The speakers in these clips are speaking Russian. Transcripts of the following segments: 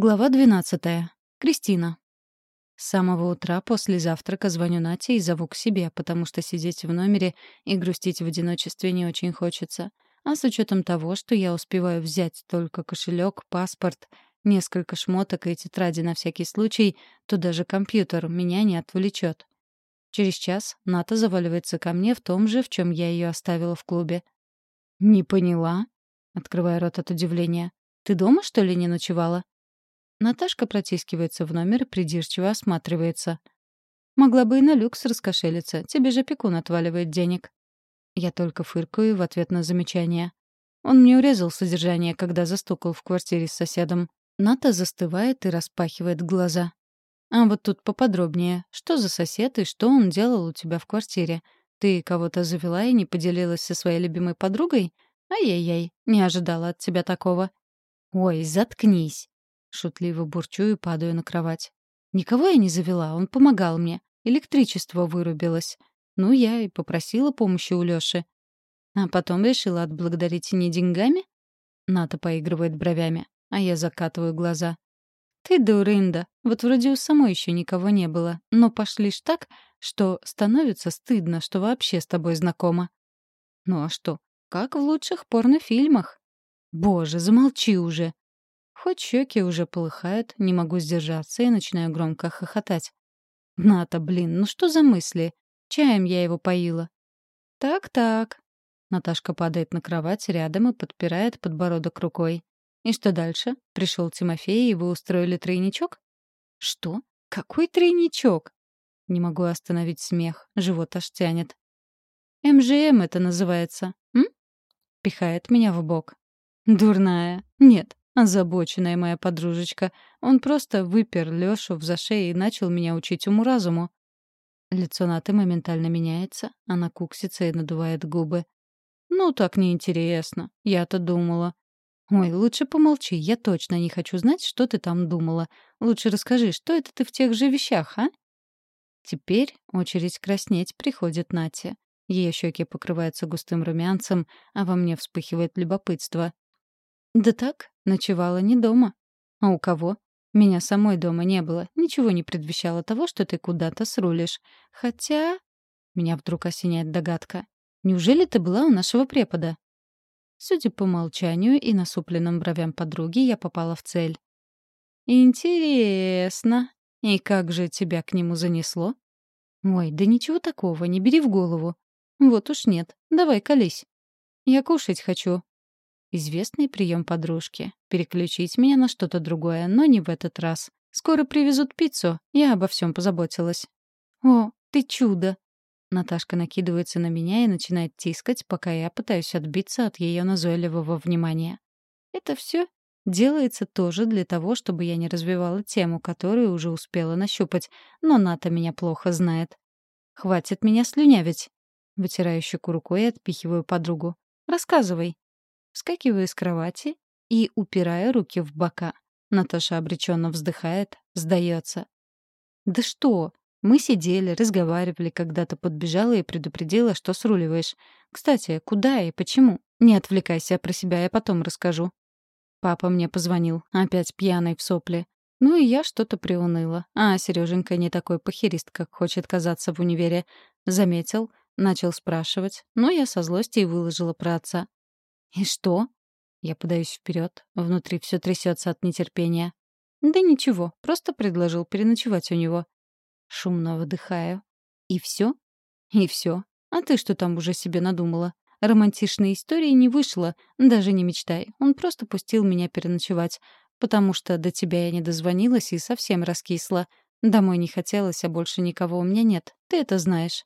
Глава 12. Кристина. С самого утра после завтрака звоню Нате и зову к себе, потому что сидеть в номере и грустить в одиночестве не очень хочется. А с учетом того, что я успеваю взять только кошелек, паспорт, несколько шмоток и тетради на всякий случай, то даже компьютер меня не отвлечет. Через час Ната заваливается ко мне в том же, в чем я ее оставила в клубе. «Не поняла?» — открывая рот от удивления. «Ты дома, что ли, не ночевала?» Наташка протискивается в номер и придирчиво осматривается. «Могла бы и на люкс раскошелиться. Тебе же пекун отваливает денег». Я только фыркаю в ответ на замечание. Он мне урезал содержание, когда застукал в квартире с соседом. Ната застывает и распахивает глаза. «А вот тут поподробнее. Что за сосед и что он делал у тебя в квартире? Ты кого-то завела и не поделилась со своей любимой подругой? Ай-яй-яй, не ожидала от тебя такого». «Ой, заткнись!» Шутливо бурчу и падаю на кровать. Никого я не завела, он помогал мне. Электричество вырубилось. Ну, я и попросила помощи у Лёши. А потом решила отблагодарить не деньгами? Ната поигрывает бровями, а я закатываю глаза. Ты дурында. Вот вроде у самой еще никого не было. Но пошлишь так, что становится стыдно, что вообще с тобой знакома. Ну а что? Как в лучших порнофильмах. Боже, замолчи уже. Хоть щеки уже полыхают, не могу сдержаться и начинаю громко хохотать. Ната, блин, ну что за мысли? Чаем я его поила. Так-так. Наташка падает на кровать рядом и подпирает подбородок рукой. И что дальше? Пришел Тимофей, и вы устроили тройничок? Что? Какой тройничок? Не могу остановить смех, живот аж тянет. МЖМ это называется, м? Пихает меня в бок. Дурная. Нет, Озабоченная моя подружечка. Он просто выпер Лёшу в зашей и начал меня учить уму-разуму. Лицо Наты моментально меняется, она куксится и надувает губы. «Ну, так неинтересно. Я-то думала». «Ой, лучше помолчи, я точно не хочу знать, что ты там думала. Лучше расскажи, что это ты в тех же вещах, а?» Теперь очередь краснеть приходит Нате. Ее щеки покрываются густым румянцем, а во мне вспыхивает любопытство. «Да так, ночевала не дома». «А у кого?» «Меня самой дома не было. Ничего не предвещало того, что ты куда-то срулишь. Хотя...» Меня вдруг осеняет догадка. «Неужели ты была у нашего препода?» Судя по молчанию и насупленным бровям подруги, я попала в цель. «Интересно. И как же тебя к нему занесло?» «Ой, да ничего такого, не бери в голову. Вот уж нет. Давай колись. Я кушать хочу. Известный прием подружки. Переключить меня на что-то другое, но не в этот раз. Скоро привезут пиццу, я обо всем позаботилась. «О, ты чудо!» Наташка накидывается на меня и начинает тискать, пока я пытаюсь отбиться от ее назойливого внимания. Это все делается тоже для того, чтобы я не развивала тему, которую уже успела нащупать, но Ната меня плохо знает. «Хватит меня слюнявить!» Вытираю щеку рукой и отпихиваю подругу. «Рассказывай!» Вскакиваю с кровати и упираю руки в бока. Наташа обреченно вздыхает, сдается. «Да что? Мы сидели, разговаривали, когда ты подбежала и предупредила, что сруливаешь. Кстати, куда и почему? Не отвлекайся про себя, я потом расскажу». Папа мне позвонил, опять пьяный в сопли. Ну и я что-то приуныла. А Сереженька не такой похерист, как хочет казаться в универе. Заметил, начал спрашивать, но я со злости и выложила про отца. «И что?» Я подаюсь вперед, внутри все трясется от нетерпения. «Да ничего, просто предложил переночевать у него». Шумно выдыхаю. «И все? «И все. А ты что там уже себе надумала? Романтичной истории не вышло, даже не мечтай. Он просто пустил меня переночевать, потому что до тебя я не дозвонилась и совсем раскисла. Домой не хотелось, а больше никого у меня нет. Ты это знаешь».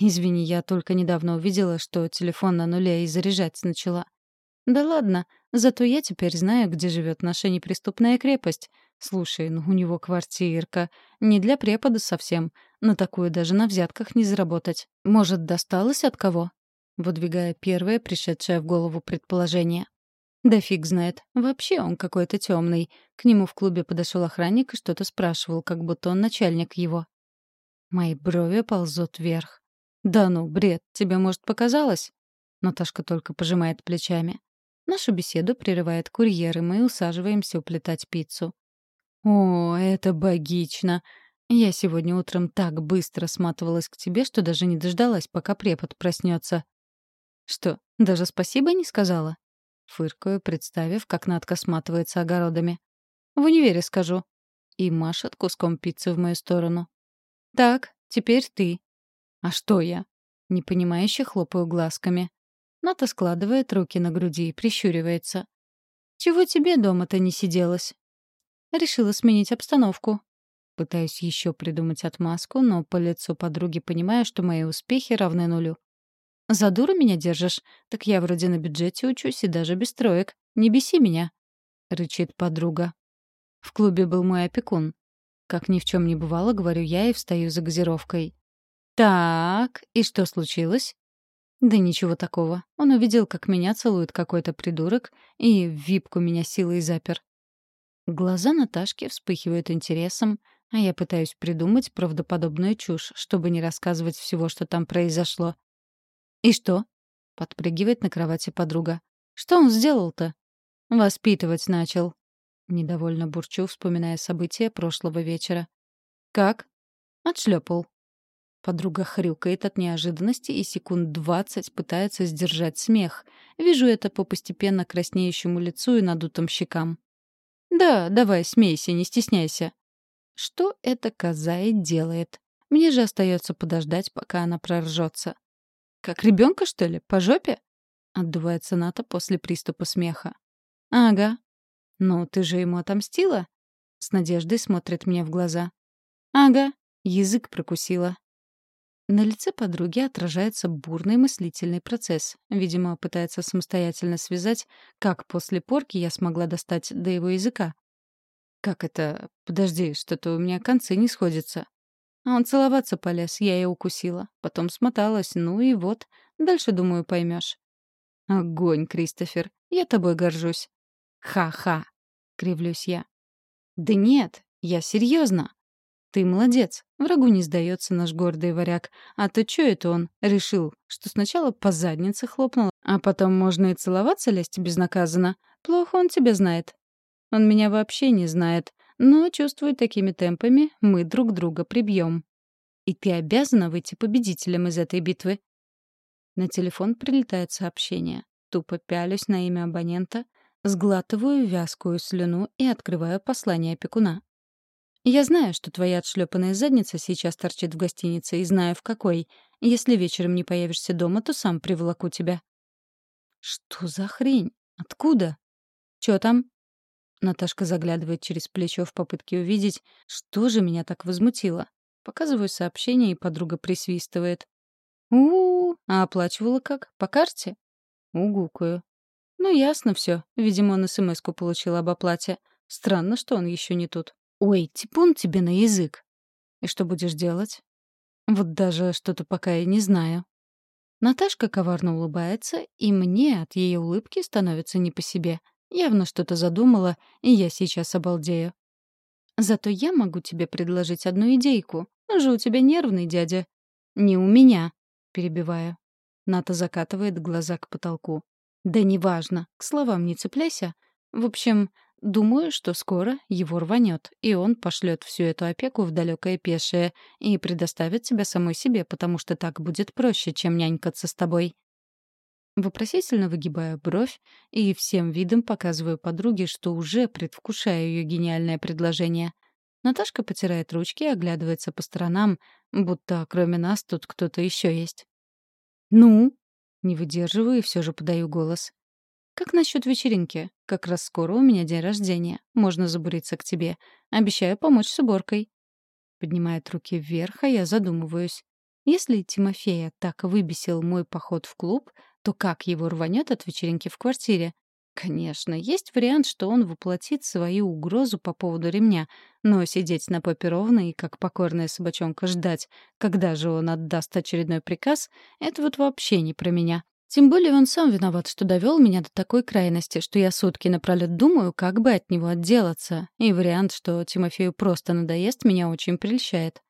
Извини, я только недавно увидела, что телефон на нуле и заряжать начала. Да ладно, зато я теперь знаю, где живет наша неприступная крепость. Слушай, ну у него квартирка. Не для препода совсем. На такую даже на взятках не заработать. Может, досталось от кого? Выдвигая первое, пришедшее в голову предположение. Да фиг знает. Вообще он какой-то темный. К нему в клубе подошел охранник и что-то спрашивал, как будто он начальник его. Мои брови ползут вверх. «Да ну, бред, тебе, может, показалось?» Наташка только пожимает плечами. Нашу беседу прерывает курьер, и мы усаживаемся уплетать пиццу. «О, это богично! Я сегодня утром так быстро сматывалась к тебе, что даже не дождалась, пока препод проснется. «Что, даже спасибо не сказала?» Фыркаю, представив, как Надка сматывается огородами. «В универе скажу». И машет куском пиццы в мою сторону. «Так, теперь ты». «А что я?» Непонимающе хлопаю глазками. Ната складывает руки на груди и прищуривается. «Чего тебе дома-то не сиделось?» Решила сменить обстановку. Пытаюсь еще придумать отмазку, но по лицу подруги понимаю, что мои успехи равны нулю. «За дуру меня держишь? Так я вроде на бюджете учусь и даже без троек. Не беси меня!» — рычит подруга. В клубе был мой опекун. Как ни в чем не бывало, говорю я и встаю за газировкой. «Так, и что случилось?» Да ничего такого. Он увидел, как меня целует какой-то придурок, и в випку меня силой запер. Глаза Наташки вспыхивают интересом, а я пытаюсь придумать правдоподобную чушь, чтобы не рассказывать всего, что там произошло. «И что?» — подпрыгивает на кровати подруга. «Что он сделал-то?» «Воспитывать начал». Недовольно бурчу, вспоминая события прошлого вечера. «Как?» «Отшлепал», Подруга хрюкает от неожиданности и секунд двадцать пытается сдержать смех. Вижу это по постепенно краснеющему лицу и надутым щекам. «Да, давай, смейся, не стесняйся». Что эта коза делает? Мне же остается подождать, пока она проржется. «Как ребенка, что ли? По жопе?» — отдувается Ната после приступа смеха. «Ага. Ну, ты же ему отомстила?» С надеждой смотрит мне в глаза. «Ага. Язык прокусила. На лице подруги отражается бурный мыслительный процесс. Видимо, пытается самостоятельно связать, как после порки я смогла достать до его языка. «Как это? Подожди, что-то у меня концы не сходятся». А он целоваться полез, я ее укусила. Потом смоталась, ну и вот. Дальше, думаю, поймешь. «Огонь, Кристофер, я тобой горжусь». «Ха-ха», — кривлюсь я. «Да нет, я серьезно. Ты молодец. Врагу не сдается наш гордый варяг. А то чё это он? Решил, что сначала по заднице хлопнул, а потом можно и целоваться лезть безнаказанно. Плохо он тебя знает. Он меня вообще не знает. Но, чувствую, такими темпами мы друг друга прибьем. И ты обязана выйти победителем из этой битвы. На телефон прилетает сообщение. Тупо пялюсь на имя абонента, сглатываю вязкую слюну и открываю послание опекуна. Я знаю, что твоя отшлепанная задница сейчас торчит в гостинице, и знаю, в какой. Если вечером не появишься дома, то сам приволоку тебя». «Что за хрень? Откуда? Чё там?» Наташка заглядывает через плечо в попытке увидеть, что же меня так возмутило. Показываю сообщение, и подруга присвистывает. у, -у, а оплачивала как? По карте?» Угукаю. «Ну, ясно все. Видимо, он смс-ку получил об оплате. Странно, что он еще не тут». Ой, типун тебе на язык. И что будешь делать? Вот даже что-то пока я не знаю. Наташка коварно улыбается, и мне от ее улыбки становится не по себе. Явно что-то задумала, и я сейчас обалдею. Зато я могу тебе предложить одну идейку. Же у тебя нервный дядя. Не у меня, перебиваю. Ната закатывает глаза к потолку. Да неважно, к словам не цепляйся. В общем, Думаю, что скоро его рванет, и он пошлет всю эту опеку в далекое пешее и предоставит тебя самой себе, потому что так будет проще, чем нянькаться с тобой. Вопросительно выгибаю бровь и всем видом показываю подруге, что уже предвкушаю ее гениальное предложение. Наташка потирает ручки и оглядывается по сторонам, будто кроме нас тут кто-то еще есть. «Ну?» — не выдерживаю и все же подаю голос. «Как насчет вечеринки? Как раз скоро у меня день рождения. Можно забуриться к тебе. Обещаю помочь с уборкой». Поднимает руки вверх, а я задумываюсь. Если Тимофея так выбесил мой поход в клуб, то как его рванет от вечеринки в квартире? Конечно, есть вариант, что он воплотит свою угрозу по поводу ремня, но сидеть на попе ровно и как покорная собачонка ждать, когда же он отдаст очередной приказ, это вот вообще не про меня. Тем более он сам виноват, что довел меня до такой крайности, что я сутки напролет думаю, как бы от него отделаться, и вариант, что Тимофею просто надоест, меня очень прельщает.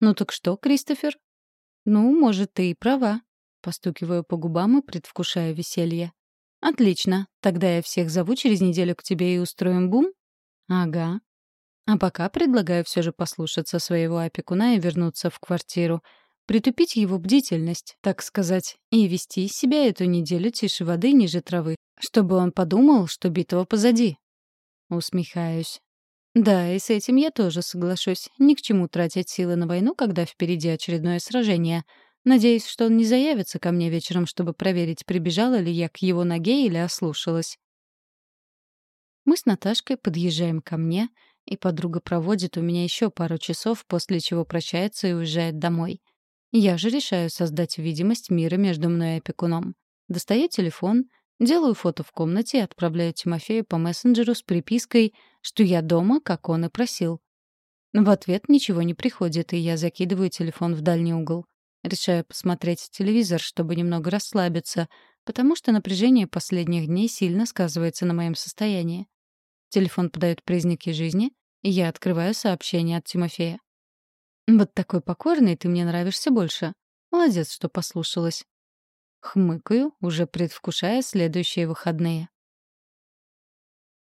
«Ну так что, Кристофер?» «Ну, может, ты и права», — постукиваю по губам и предвкушаю веселье. Отлично. Тогда я всех зову через неделю к тебе и устроим бум? Ага. А пока предлагаю все же послушаться своего опекуна и вернуться в квартиру. Притупить его бдительность, так сказать, и вести себя эту неделю тише воды ниже травы, чтобы он подумал, что битва позади. Усмехаюсь. Да, и с этим я тоже соглашусь. Ни к чему тратить силы на войну, когда впереди очередное сражение. Надеюсь, что он не заявится ко мне вечером, чтобы проверить, прибежала ли я к его ноге или ослушалась. Мы с Наташкой подъезжаем ко мне, и подруга проводит у меня еще пару часов, после чего прощается и уезжает домой. Я же решаю создать видимость мира между мной и опекуном. Достаю телефон — Делаю фото в комнате и отправляю Тимофею по мессенджеру с припиской, что я дома, как он и просил. В ответ ничего не приходит, и я закидываю телефон в дальний угол. Решаю посмотреть телевизор, чтобы немного расслабиться, потому что напряжение последних дней сильно сказывается на моем состоянии. Телефон подает признаки жизни, и я открываю сообщение от Тимофея. «Вот такой покорный ты мне нравишься больше. Молодец, что послушалась. Хмыкаю, уже предвкушая следующие выходные.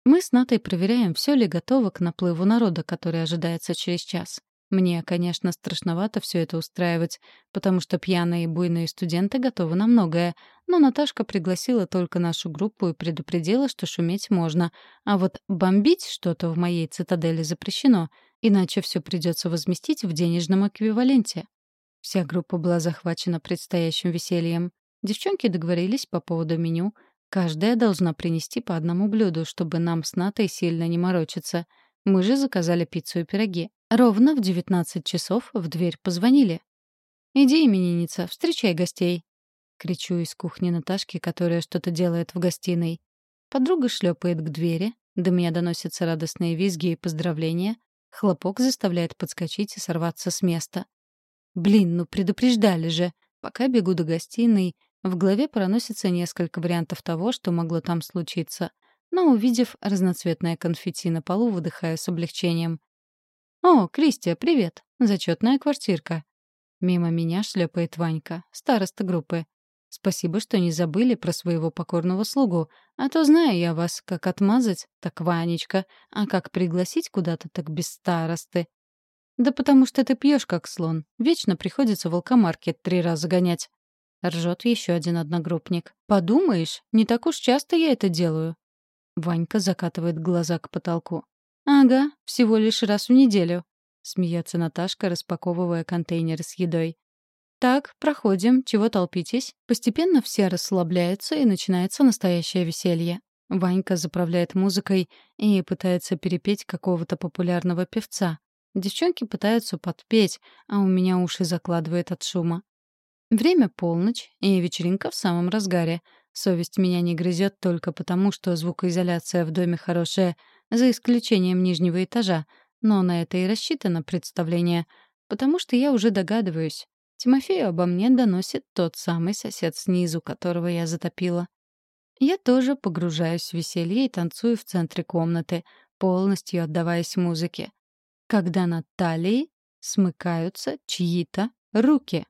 Мы с Натой проверяем, все ли готово к наплыву народа, который ожидается через час. Мне, конечно, страшновато все это устраивать, потому что пьяные и буйные студенты готовы на многое, но Наташка пригласила только нашу группу и предупредила, что шуметь можно, а вот бомбить что-то в моей цитадели запрещено, иначе все придется возместить в денежном эквиваленте. Вся группа была захвачена предстоящим весельем. Девчонки договорились по поводу меню. Каждая должна принести по одному блюду, чтобы нам с Натой сильно не морочиться. Мы же заказали пиццу и пироги. Ровно в 19 часов в дверь позвонили. «Иди, именинница, встречай гостей!» Кричу из кухни Наташки, которая что-то делает в гостиной. Подруга шлепает к двери, до меня доносятся радостные визги и поздравления. Хлопок заставляет подскочить и сорваться с места. «Блин, ну предупреждали же!» Пока бегу до гостиной, в голове проносится несколько вариантов того, что могло там случиться. Но, увидев разноцветное конфетти на полу, выдыхаю с облегчением. «О, Кристия, привет! Зачетная квартирка!» Мимо меня шлепает Ванька, староста группы. Спасибо, что не забыли про своего покорного слугу, а то знаю я вас, как отмазать, так Ванечка, а как пригласить куда-то, так без старосты. Да потому что ты пьешь как слон. Вечно приходится волкомаркет три раза гонять. Ржет еще один одногруппник. «Подумаешь, не так уж часто я это делаю». Ванька закатывает глаза к потолку. «Ага, всего лишь раз в неделю», — смеется Наташка, распаковывая контейнер с едой. «Так, проходим, чего толпитесь?» Постепенно все расслабляются, и начинается настоящее веселье. Ванька заправляет музыкой и пытается перепеть какого-то популярного певца. Девчонки пытаются подпеть, а у меня уши закладывает от шума. Время полночь, и вечеринка в самом разгаре. Совесть меня не грызет только потому, что звукоизоляция в доме хорошая, за исключением нижнего этажа. Но на это и рассчитано представление, потому что я уже догадываюсь. Тимофею обо мне доносит тот самый сосед снизу, которого я затопила. Я тоже погружаюсь в веселье и танцую в центре комнаты, полностью отдаваясь музыке. Когда над талией смыкаются чьи-то руки.